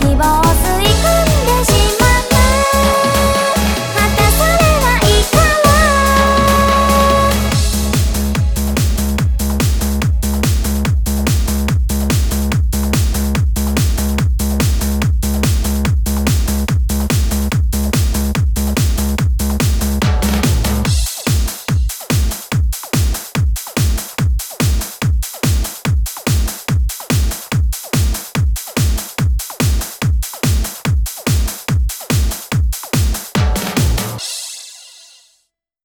希望